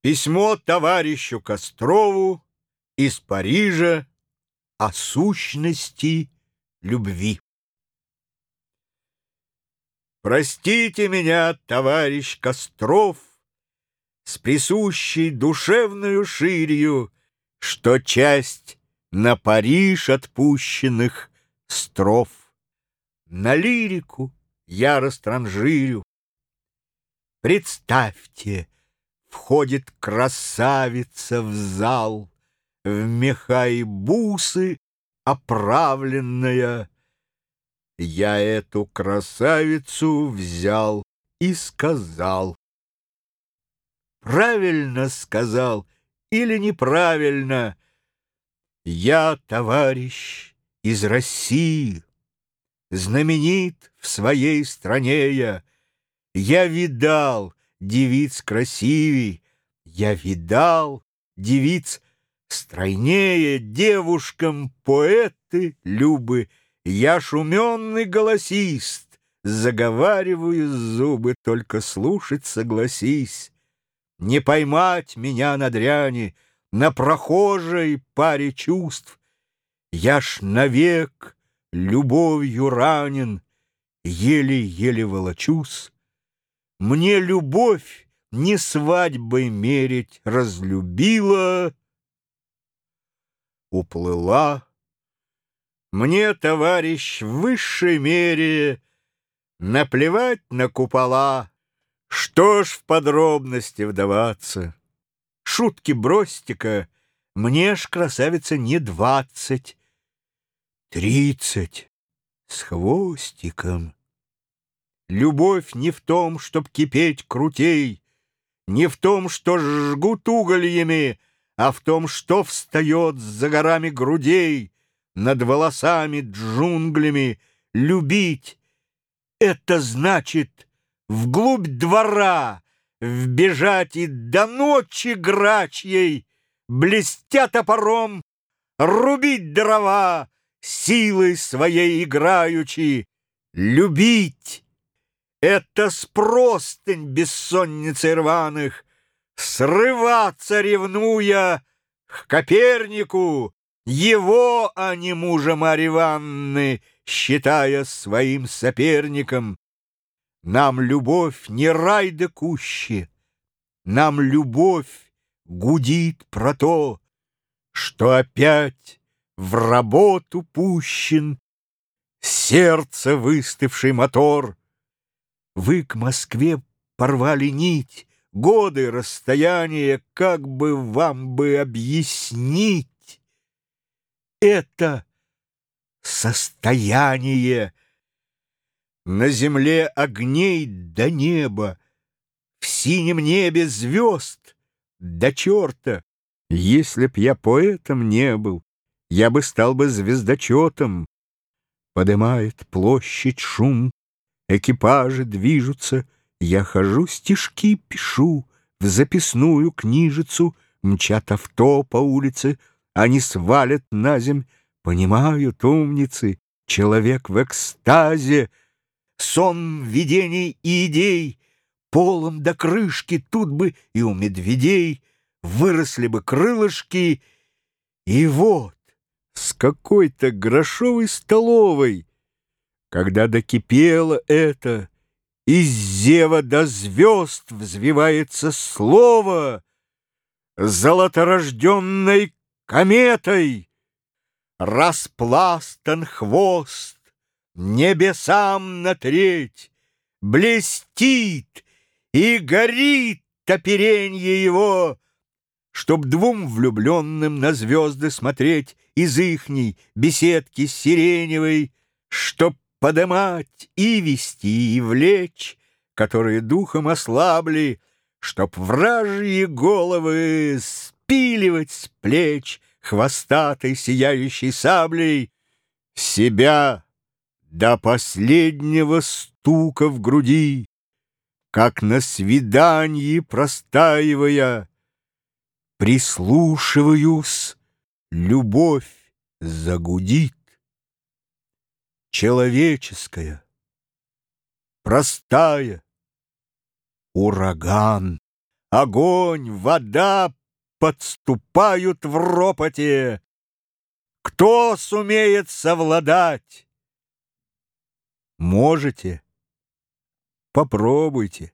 Письмо товарищу Кострову из Парижа о сущности любви. Простите меня, товарищ Костров, с присущей душевную ширью, что часть на Париж отпущенных строф. На лирику я растранжирю. Представьте, Входит красавица в зал, В меха и бусы оправленная. Я эту красавицу взял и сказал. Правильно сказал или неправильно? Я, товарищ, из России, Знаменит в своей стране я. Я видал, девиц красивей, Я видал девиц стройнее девушкам поэты любы. Я шуменный голосист, заговариваю зубы, Только слушать согласись. Не поймать меня на дряни, На прохожей паре чувств. Я ж навек любовью ранен, Еле-еле волочусь. Мне любовь не свадьбой мерить разлюбила, уплыла. Мне, товарищ, в высшей мере наплевать на купола. Что ж в подробности вдаваться? Шутки бросьте-ка, мне ж, красавица, не двадцать, тридцать с хвостиком. Любовь не в том, чтоб кипеть крутей, Не в том, что жгут угольями, А в том, что встает за горами грудей, Над волосами джунглями любить. Это значит вглубь двора Вбежать и до ночи грачьей, Блестя топором, рубить дрова, Силой своей играючи, любить это с простынь бессонницы рваных, Срываться ревнуя к Копернику, Его, а не мужа Марьи Ивановны, Считая своим соперником. Нам любовь не рай да куще, Нам любовь гудит про то, Что опять в работу пущен Сердце выставший мотор — вы к Москве порвали нить, Годы, расстояние, как бы вам бы объяснить? Это состояние На земле огней до неба, В синем небе звезд до черта. Если б я поэтом не был, Я бы стал бы звездочетом. Подымает площадь шум Экипажи движутся, я хожу, стишки пишу, В записную книжицу Мчат авто по улице, Они свалят на земь, Понимают умницы, Человек в экстазе, Сон видений и идей, Полом до крышки тут бы И у медведей Выросли бы крылышки, И вот с какой-то грошовой столовой когда докипело это, Из зева до звезд взвивается слово Золоторожденной кометой. Распластан хвост небесам на треть, Блестит и горит оперенье его, Чтоб двум влюбленным на звезды смотреть Из ихней беседки сиреневой, Чтоб подымать и вести, и влечь, которые духом ослабли, чтоб вражьи головы спиливать с плеч хвостатой сияющей саблей, себя до последнего стука в груди, как на свиданье простаивая, прислушиваюсь, любовь загудит человеческая, простая, ураган огонь, вода подступают в ропоте. Кто сумеет совладать? Можете? Попробуйте.